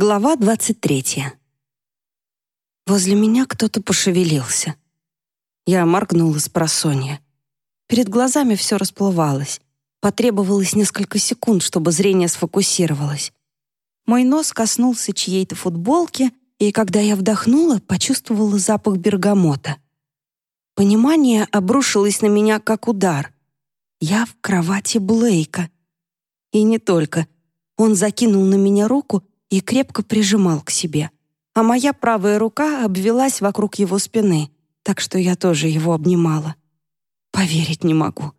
Глава 23. Возле меня кто-то пошевелился. Я моргнула с просонья. Перед глазами все расплывалось. Потребовалось несколько секунд, чтобы зрение сфокусировалось. Мой нос коснулся чьей-то футболки, и когда я вдохнула, почувствовала запах бергамота. Понимание обрушилось на меня, как удар. Я в кровати Блейка. И не только. Он закинул на меня руку и крепко прижимал к себе, а моя правая рука обвелась вокруг его спины, так что я тоже его обнимала. Поверить не могу.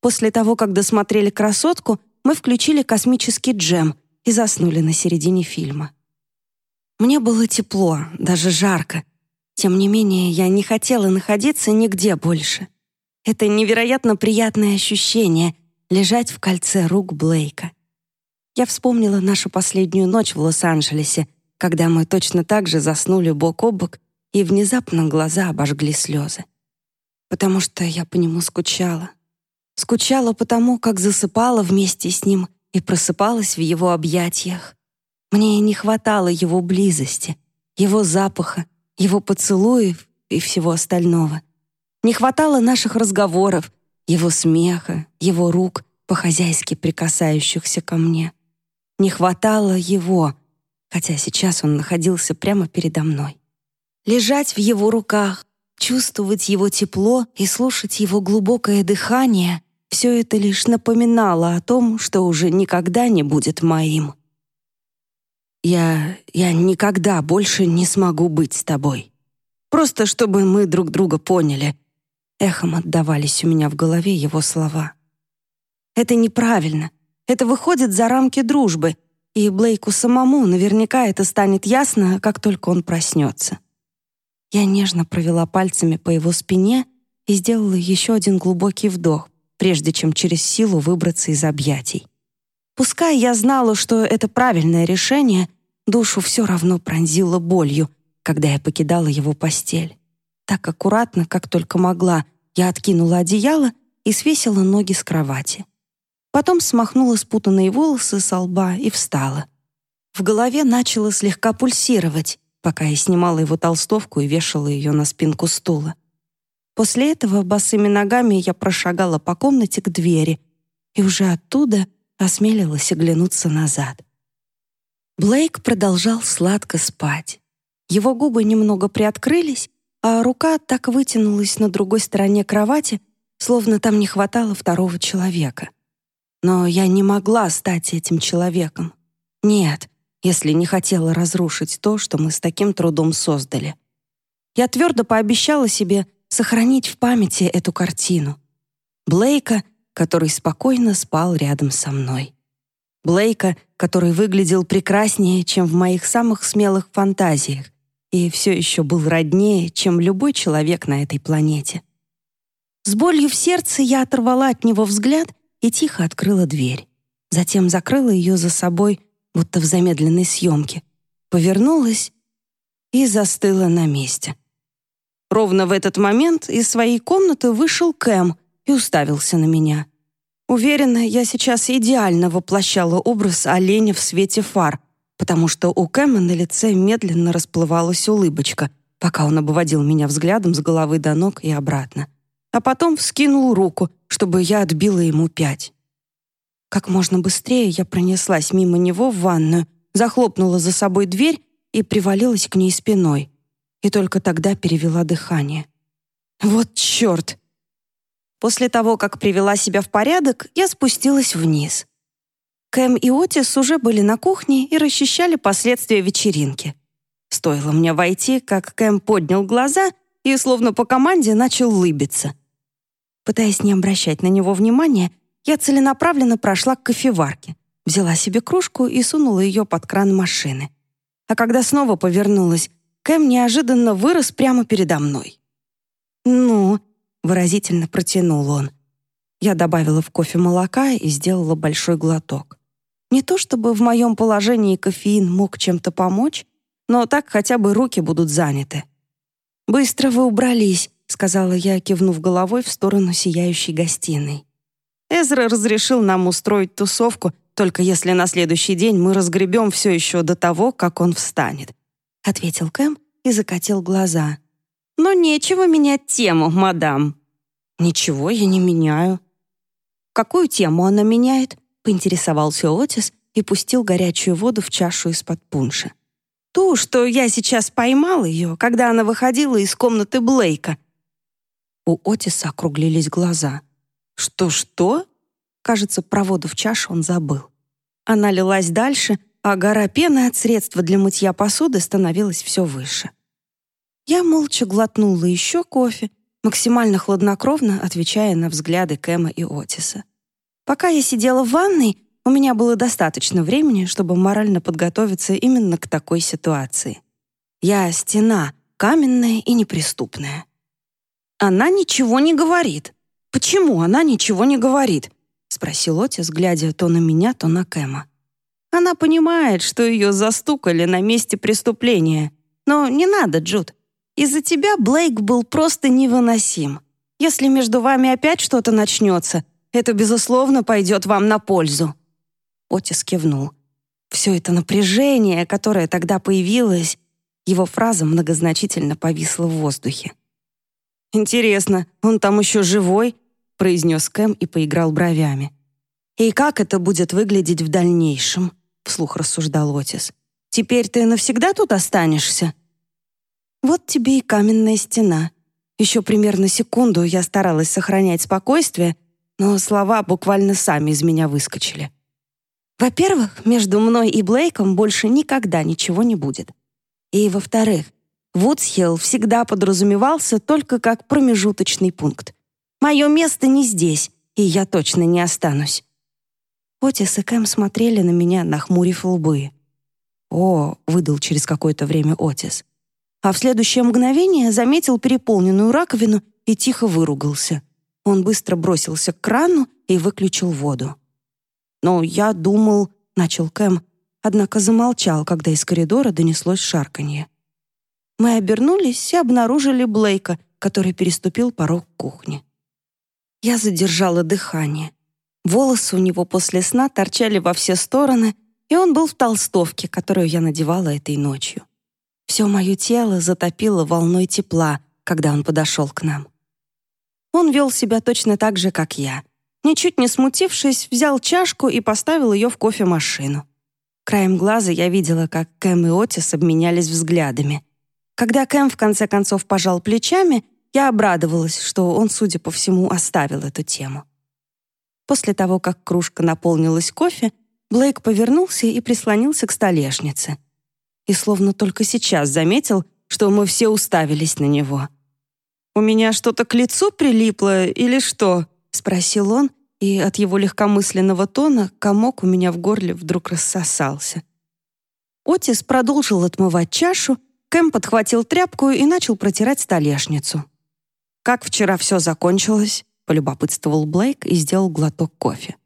После того, как досмотрели «Красотку», мы включили космический джем и заснули на середине фильма. Мне было тепло, даже жарко. Тем не менее, я не хотела находиться нигде больше. Это невероятно приятное ощущение — лежать в кольце рук Блейка. Я вспомнила нашу последнюю ночь в Лос-Анджелесе, когда мы точно так же заснули бок о бок, и внезапно глаза обожгли слезы. Потому что я по нему скучала. Скучала потому, как засыпала вместе с ним и просыпалась в его объятиях. Мне не хватало его близости, его запаха, его поцелуев и всего остального. Не хватало наших разговоров, его смеха, его рук, по-хозяйски прикасающихся ко мне. Не хватало его, хотя сейчас он находился прямо передо мной. Лежать в его руках, чувствовать его тепло и слушать его глубокое дыхание — все это лишь напоминало о том, что уже никогда не будет моим. Я... я никогда больше не смогу быть с тобой. Просто чтобы мы друг друга поняли. Эхом отдавались у меня в голове его слова. Это неправильно. Это выходит за рамки дружбы, и Блейку самому наверняка это станет ясно, как только он проснется. Я нежно провела пальцами по его спине и сделала еще один глубокий вдох, прежде чем через силу выбраться из объятий. Пускай я знала, что это правильное решение, душу все равно пронзило болью, когда я покидала его постель. Так аккуратно, как только могла, я откинула одеяло и свесила ноги с кровати. Потом смахнула спутанные волосы со лба и встала. В голове начало слегка пульсировать, пока я снимала его толстовку и вешала ее на спинку стула. После этого босыми ногами я прошагала по комнате к двери и уже оттуда осмелилась оглянуться назад. Блейк продолжал сладко спать. Его губы немного приоткрылись, а рука так вытянулась на другой стороне кровати, словно там не хватало второго человека. Но я не могла стать этим человеком. Нет, если не хотела разрушить то, что мы с таким трудом создали. Я твердо пообещала себе сохранить в памяти эту картину. Блейка, который спокойно спал рядом со мной. Блейка, который выглядел прекраснее, чем в моих самых смелых фантазиях, и все еще был роднее, чем любой человек на этой планете. С болью в сердце я оторвала от него взгляд и тихо открыла дверь. Затем закрыла ее за собой, будто в замедленной съемке, повернулась и застыла на месте. Ровно в этот момент из своей комнаты вышел Кэм и уставился на меня. Уверена, я сейчас идеально воплощала образ оленя в свете фар, потому что у Кэма на лице медленно расплывалась улыбочка, пока он обводил меня взглядом с головы до ног и обратно а потом вскинул руку, чтобы я отбила ему пять. Как можно быстрее я пронеслась мимо него в ванную, захлопнула за собой дверь и привалилась к ней спиной. И только тогда перевела дыхание. Вот черт! После того, как привела себя в порядок, я спустилась вниз. Кэм и Отис уже были на кухне и расчищали последствия вечеринки. Стоило мне войти, как Кэм поднял глаза и, словно по команде, начал улыбиться — Пытаясь не обращать на него внимания, я целенаправленно прошла к кофеварке, взяла себе кружку и сунула ее под кран машины. А когда снова повернулась, Кэм неожиданно вырос прямо передо мной. «Ну», — выразительно протянул он. Я добавила в кофе молока и сделала большой глоток. Не то чтобы в моем положении кофеин мог чем-то помочь, но так хотя бы руки будут заняты. «Быстро вы убрались», — сказала я, кивнув головой в сторону сияющей гостиной. Эзра разрешил нам устроить тусовку, только если на следующий день мы разгребем все еще до того, как он встанет», — ответил Кэм и закатил глаза. «Но нечего менять тему, мадам». «Ничего я не меняю». «Какую тему она меняет?» — поинтересовался Отис и пустил горячую воду в чашу из-под пунша. «Ту, что я сейчас поймал ее, когда она выходила из комнаты Блейка». У Отиса округлились глаза. «Что-что?» Кажется, про воду в чашу он забыл. Она лилась дальше, а гора пены от средства для мытья посуды становилась все выше. Я молча глотнула еще кофе, максимально хладнокровно отвечая на взгляды Кэма и Отиса. Пока я сидела в ванной, у меня было достаточно времени, чтобы морально подготовиться именно к такой ситуации. Я стена, каменная и неприступная. Она ничего не говорит. Почему она ничего не говорит? — спросил Отис, глядя то на меня, то на Кэма. «Она понимает, что ее застукали на месте преступления. Но не надо, Джуд. Из-за тебя Блейк был просто невыносим. Если между вами опять что-то начнется, это, безусловно, пойдет вам на пользу». Отис кивнул. Все это напряжение, которое тогда появилось, его фраза многозначительно повисла в воздухе. «Интересно, он там еще живой?» произнес Кэм и поиграл бровями. «И как это будет выглядеть в дальнейшем?» вслух рассуждал Отис. «Теперь ты навсегда тут останешься?» «Вот тебе и каменная стена». Еще примерно секунду я старалась сохранять спокойствие, но слова буквально сами из меня выскочили. Во-первых, между мной и Блейком больше никогда ничего не будет. И во-вторых, Вудсхилл всегда подразумевался только как промежуточный пункт. Мое место не здесь, и я точно не останусь». Отис и Кэм смотрели на меня, нахмурив лбы. «О», — выдал через какое-то время Отис. А в следующее мгновение заметил переполненную раковину и тихо выругался. Он быстро бросился к крану и выключил воду. «Но я думал...» — начал Кэм, однако замолчал, когда из коридора донеслось шарканье. Мы обернулись и обнаружили Блейка, который переступил порог кухни. Я задержала дыхание. Волосы у него после сна торчали во все стороны, и он был в толстовке, которую я надевала этой ночью. Все мое тело затопило волной тепла, когда он подошел к нам. Он вел себя точно так же, как я. Ничуть не смутившись, взял чашку и поставил ее в кофемашину. Краем глаза я видела, как Кэм и Отис обменялись взглядами. Когда Кэм в конце концов пожал плечами, я обрадовалась, что он, судя по всему, оставил эту тему. После того, как кружка наполнилась кофе, Блейк повернулся и прислонился к столешнице. И словно только сейчас заметил, что мы все уставились на него. «У меня что-то к лицу прилипло или что?» — спросил он, и от его легкомысленного тона комок у меня в горле вдруг рассосался. Отис продолжил отмывать чашу, Кэм подхватил тряпку и начал протирать столешницу. «Как вчера все закончилось?» — полюбопытствовал Блейк и сделал глоток кофе.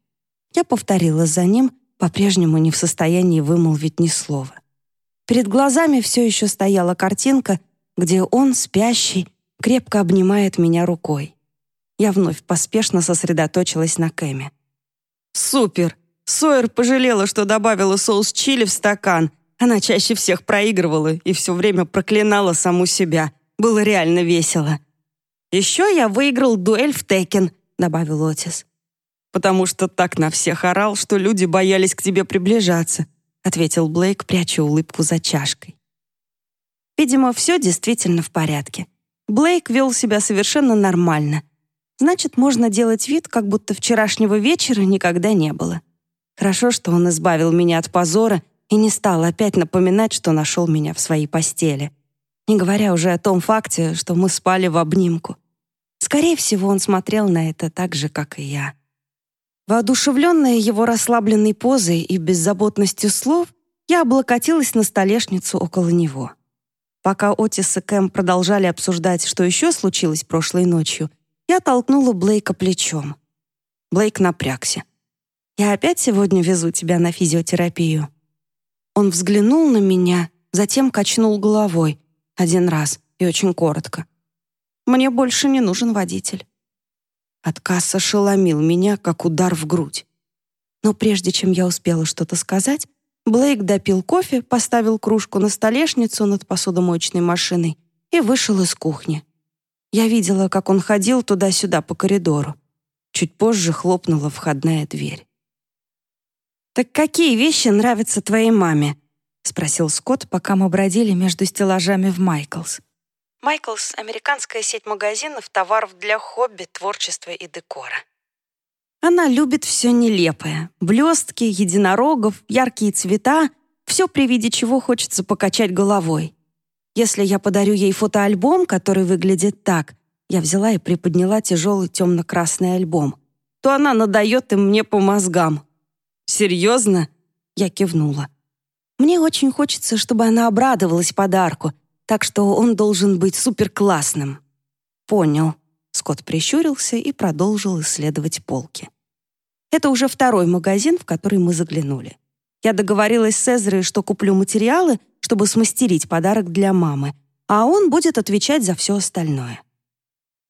Я повторила за ним, по-прежнему не в состоянии вымолвить ни слова. Перед глазами все еще стояла картинка, где он, спящий, крепко обнимает меня рукой. Я вновь поспешно сосредоточилась на Кэме. «Супер! Сойер пожалела, что добавила соус чили в стакан. Она чаще всех проигрывала и все время проклинала саму себя. Было реально весело. «Еще я выиграл дуэль в Текен», — добавил Отис. «Потому что так на всех орал, что люди боялись к тебе приближаться», — ответил Блейк, пряча улыбку за чашкой. Видимо, все действительно в порядке. Блейк вел себя совершенно нормально. Значит, можно делать вид, как будто вчерашнего вечера никогда не было. Хорошо, что он избавил меня от позора и не стал опять напоминать, что нашел меня в своей постели. Не говоря уже о том факте, что мы спали в обнимку. Скорее всего, он смотрел на это так же, как и я. Воодушевленная его расслабленной позой и беззаботностью слов, я облокотилась на столешницу около него. Пока Отис и Кэм продолжали обсуждать, что еще случилось прошлой ночью, я толкнула Блейка плечом. Блейк напрягся. «Я опять сегодня везу тебя на физиотерапию?» Он взглянул на меня, затем качнул головой один раз и очень коротко. Мне больше не нужен водитель. Отказ ошеломил меня, как удар в грудь. Но прежде чем я успела что-то сказать, Блейк допил кофе, поставил кружку на столешницу над посудомоечной машиной и вышел из кухни. Я видела, как он ходил туда-сюда по коридору. Чуть позже хлопнула входная дверь. «Так какие вещи нравятся твоей маме?» — спросил Скотт, пока мы бродили между стеллажами в Майклс. Майклс — американская сеть магазинов товаров для хобби, творчества и декора. Она любит все нелепое. Блестки, единорогов, яркие цвета. Все, при виде чего хочется покачать головой. Если я подарю ей фотоальбом, который выглядит так, я взяла и приподняла тяжелый темно-красный альбом, то она надает им мне по мозгам. «Серьезно?» Я кивнула. Мне очень хочется, чтобы она обрадовалась подарку, так что он должен быть суперклассным. Понял. Скотт прищурился и продолжил исследовать полки. Это уже второй магазин, в который мы заглянули. Я договорилась с Эзрой, что куплю материалы, чтобы смастерить подарок для мамы, а он будет отвечать за все остальное.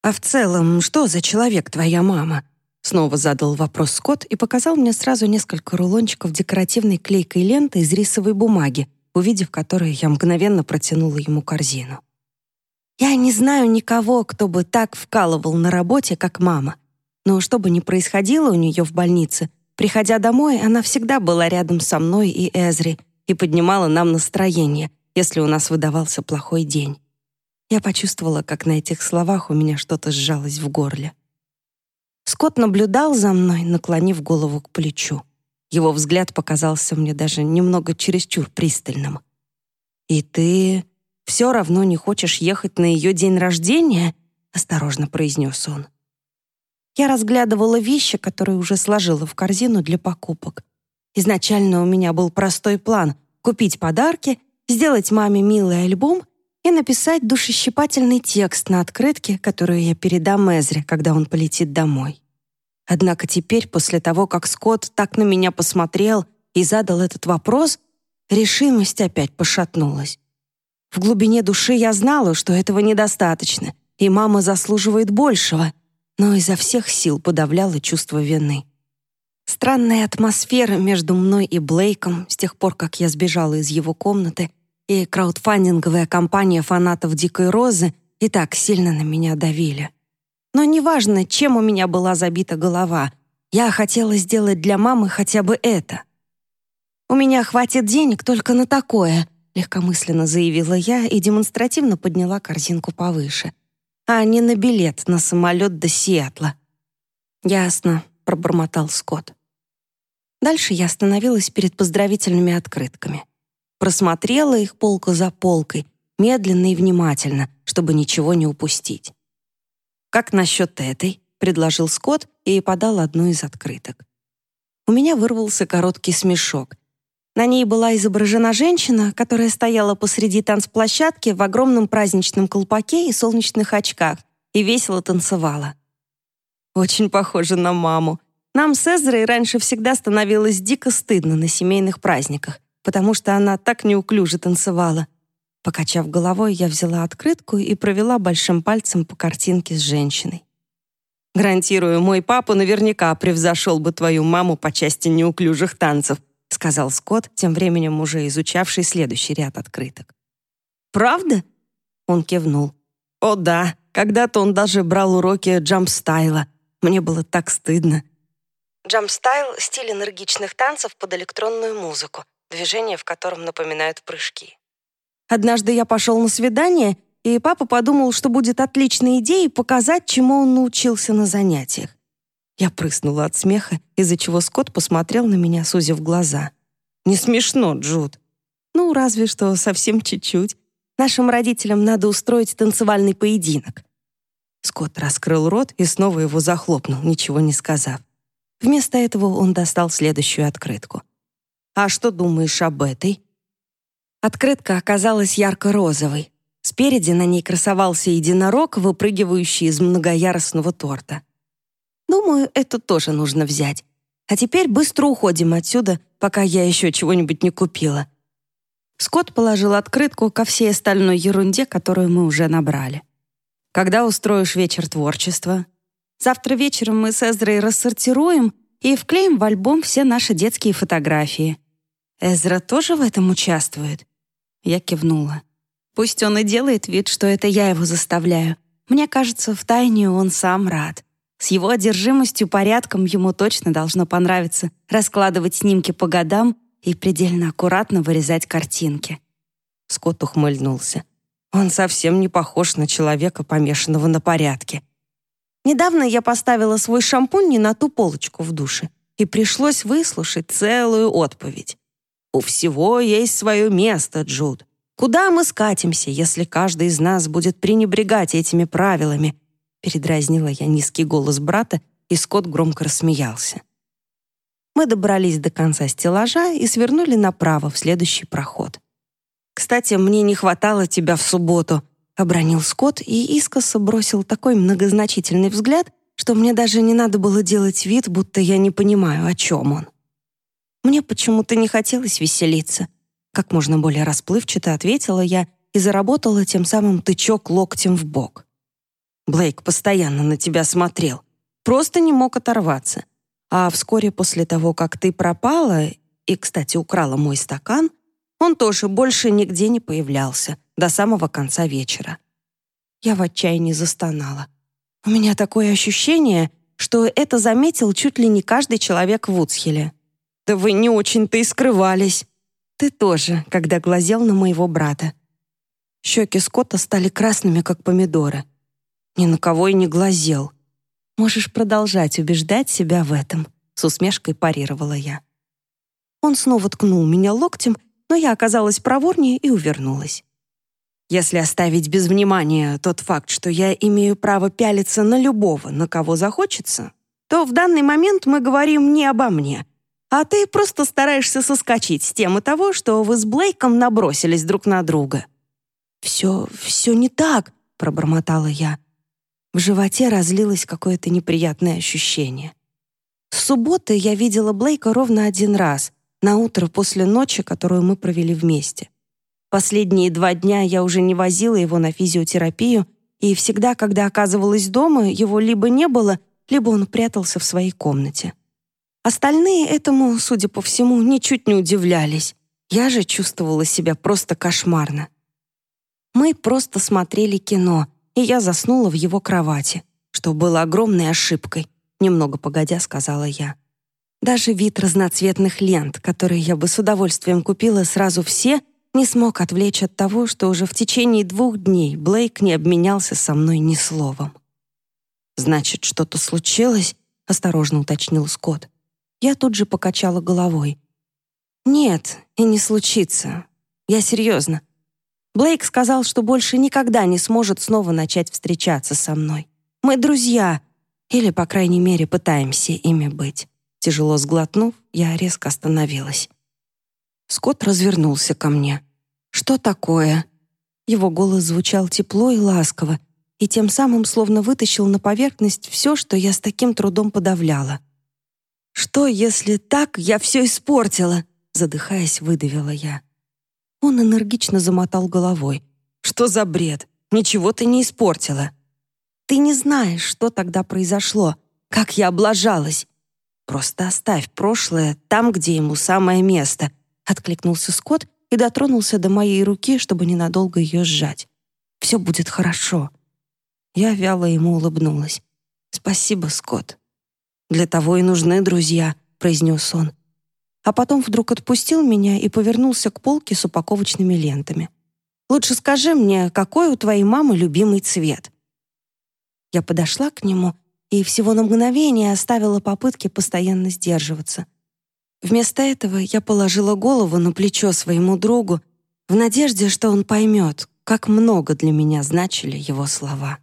«А в целом, что за человек твоя мама?» Снова задал вопрос Скотт и показал мне сразу несколько рулончиков декоративной клейкой ленты из рисовой бумаги, увидев которые, я мгновенно протянула ему корзину. Я не знаю никого, кто бы так вкалывал на работе, как мама. Но что бы ни происходило у нее в больнице, приходя домой, она всегда была рядом со мной и Эзри и поднимала нам настроение, если у нас выдавался плохой день. Я почувствовала, как на этих словах у меня что-то сжалось в горле. Скотт наблюдал за мной, наклонив голову к плечу. Его взгляд показался мне даже немного чересчур пристальным. «И ты все равно не хочешь ехать на ее день рождения?» — осторожно произнес он. Я разглядывала вещи, которые уже сложила в корзину для покупок. Изначально у меня был простой план — купить подарки, сделать маме милый альбом и написать душещипательный текст на открытке, которую я передам Эзре, когда он полетит домой. Однако теперь, после того, как Скотт так на меня посмотрел и задал этот вопрос, решимость опять пошатнулась. В глубине души я знала, что этого недостаточно, и мама заслуживает большего, но изо всех сил подавляла чувство вины. Странная атмосфера между мной и Блейком с тех пор, как я сбежала из его комнаты, и краудфандинговая компания фанатов «Дикой розы» и так сильно на меня давили. Но неважно, чем у меня была забита голова, я хотела сделать для мамы хотя бы это. «У меня хватит денег только на такое», — легкомысленно заявила я и демонстративно подняла корзинку повыше, а не на билет на самолет до Сиэтла. «Ясно», — пробормотал Скотт. Дальше я остановилась перед поздравительными открытками. Просмотрела их полку за полкой, медленно и внимательно, чтобы ничего не упустить. «Как насчет этой?» — предложил Скотт и подал одну из открыток. У меня вырвался короткий смешок. На ней была изображена женщина, которая стояла посреди танцплощадки в огромном праздничном колпаке и солнечных очках и весело танцевала. Очень похоже на маму. Нам с Эзрой раньше всегда становилось дико стыдно на семейных праздниках, потому что она так неуклюже танцевала. Покачав головой, я взяла открытку и провела большим пальцем по картинке с женщиной. «Гарантирую, мой папа наверняка превзошел бы твою маму по части неуклюжих танцев», сказал Скотт, тем временем уже изучавший следующий ряд открыток. «Правда?» Он кивнул. «О да, когда-то он даже брал уроки джамп-стайла. Мне было так стыдно». Джамп-стайл — стиль энергичных танцев под электронную музыку, движения в котором напоминают прыжки. Однажды я пошел на свидание, и папа подумал, что будет отличной идеей показать, чему он научился на занятиях. Я прыснула от смеха, из-за чего Скотт посмотрел на меня, сузив глаза. «Не смешно, Джуд». «Ну, разве что совсем чуть-чуть. Нашим родителям надо устроить танцевальный поединок». Скотт раскрыл рот и снова его захлопнул, ничего не сказав. Вместо этого он достал следующую открытку. «А что думаешь об этой?» Открытка оказалась ярко-розовой. Спереди на ней красовался единорог, выпрыгивающий из многоярусного торта. Думаю, это тоже нужно взять. А теперь быстро уходим отсюда, пока я еще чего-нибудь не купила. Скотт положил открытку ко всей остальной ерунде, которую мы уже набрали. Когда устроишь вечер творчества? Завтра вечером мы с Эзрой рассортируем и вклеим в альбом все наши детские фотографии. Эзра тоже в этом участвует?» Я кивнула. «Пусть он и делает вид, что это я его заставляю. Мне кажется, в тайне он сам рад. С его одержимостью порядком ему точно должно понравиться раскладывать снимки по годам и предельно аккуратно вырезать картинки». Скотт ухмыльнулся. «Он совсем не похож на человека, помешанного на порядке. Недавно я поставила свой шампунь не на ту полочку в душе, и пришлось выслушать целую отповедь. У всего есть свое место, Джуд. Куда мы скатимся, если каждый из нас будет пренебрегать этими правилами? Передразнила я низкий голос брата, и Скотт громко рассмеялся. Мы добрались до конца стеллажа и свернули направо в следующий проход. «Кстати, мне не хватало тебя в субботу», — обронил Скотт и искоса бросил такой многозначительный взгляд, что мне даже не надо было делать вид, будто я не понимаю, о чем он. Мне почему-то не хотелось веселиться. Как можно более расплывчато ответила я и заработала тем самым тычок локтем в бок. Блейк постоянно на тебя смотрел. Просто не мог оторваться. А вскоре после того, как ты пропала и, кстати, украла мой стакан, он тоже больше нигде не появлялся до самого конца вечера. Я в отчаянии застонала. У меня такое ощущение, что это заметил чуть ли не каждый человек в Уцхеле. Да вы не очень-то и скрывались. Ты тоже, когда глазел на моего брата. Щеки Скотта стали красными, как помидоры. Ни на кого и не глазел. Можешь продолжать убеждать себя в этом, с усмешкой парировала я. Он снова ткнул меня локтем, но я оказалась проворнее и увернулась. Если оставить без внимания тот факт, что я имею право пялиться на любого, на кого захочется, то в данный момент мы говорим не обо мне, а ты просто стараешься соскочить с темы того, что вы с Блейком набросились друг на друга». «Все, все не так», — пробормотала я. В животе разлилось какое-то неприятное ощущение. В субботу я видела Блейка ровно один раз, на утро после ночи, которую мы провели вместе. Последние два дня я уже не возила его на физиотерапию, и всегда, когда оказывалась дома, его либо не было, либо он прятался в своей комнате. Остальные этому, судя по всему, ничуть не удивлялись. Я же чувствовала себя просто кошмарно. Мы просто смотрели кино, и я заснула в его кровати, что было огромной ошибкой, немного погодя сказала я. Даже вид разноцветных лент, которые я бы с удовольствием купила сразу все, не смог отвлечь от того, что уже в течение двух дней Блейк не обменялся со мной ни словом. «Значит, что-то случилось?» — осторожно уточнил Скотт. Я тут же покачала головой. «Нет, и не случится. Я серьезно. Блейк сказал, что больше никогда не сможет снова начать встречаться со мной. Мы друзья, или, по крайней мере, пытаемся ими быть». Тяжело сглотнув, я резко остановилась. Скотт развернулся ко мне. «Что такое?» Его голос звучал тепло и ласково, и тем самым словно вытащил на поверхность все, что я с таким трудом подавляла — «Что, если так, я все испортила?» Задыхаясь, выдавила я. Он энергично замотал головой. «Что за бред? Ничего ты не испортила. Ты не знаешь, что тогда произошло, как я облажалась. Просто оставь прошлое там, где ему самое место», откликнулся Скотт и дотронулся до моей руки, чтобы ненадолго ее сжать. «Все будет хорошо». Я вяло ему улыбнулась. «Спасибо, Скотт». «Для того и нужны друзья», — произнес он. А потом вдруг отпустил меня и повернулся к полке с упаковочными лентами. «Лучше скажи мне, какой у твоей мамы любимый цвет?» Я подошла к нему и всего на мгновение оставила попытки постоянно сдерживаться. Вместо этого я положила голову на плечо своему другу в надежде, что он поймет, как много для меня значили его слова.